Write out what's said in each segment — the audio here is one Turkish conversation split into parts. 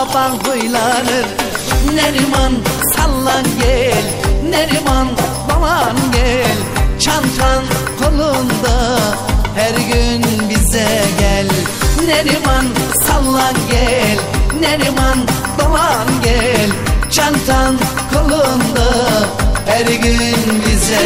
baban huylanır. Neriman sallan gel Neriman baban gel. Çantan kolunda her gün bize gel. Neriman sallan gel Neriman baban gel. Çantan kolunda her gün bize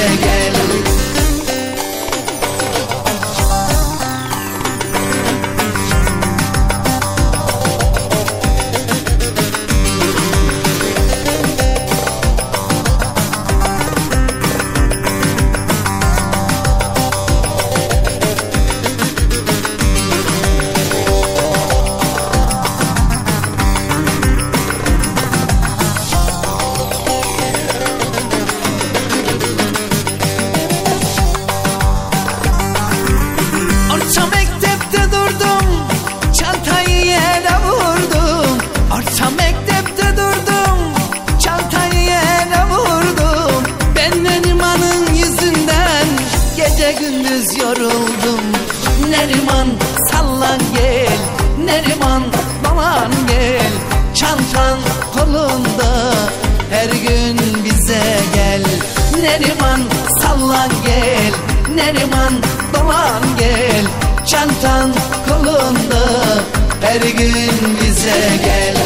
yoruldum. Neriman sallan gel. Neriman baban gel. Çantan kolunda Her gün bize gel. Neriman sallan gel. Neriman baban gel. Çantan kolunda Her gün bize gel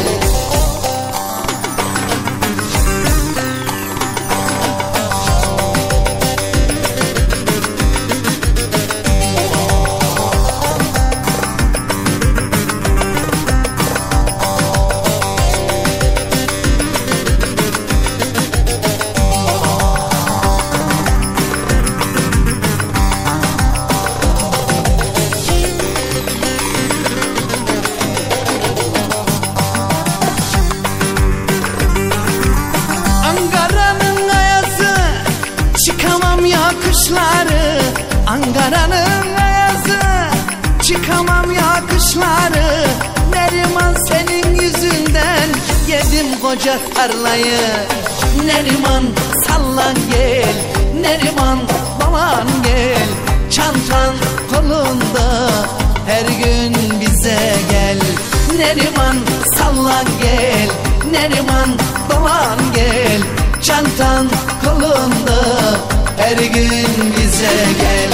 Çıkamam ya kışları Neriman senin yüzünden. Yedim koca tarlayı Neriman sallan gel. Neriman baban gel Çantan kolunda. Her gün bize gel. Neriman sallan gel Neriman baban gel Çantan kolunda. Her gün bize gel.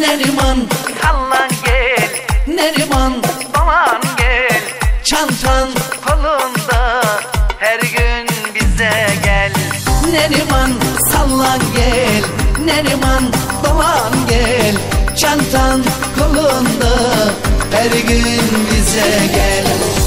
Neriman sallan Neriman sallan gel. Neriman baban gel. Çantan kolunda Her gün bize gel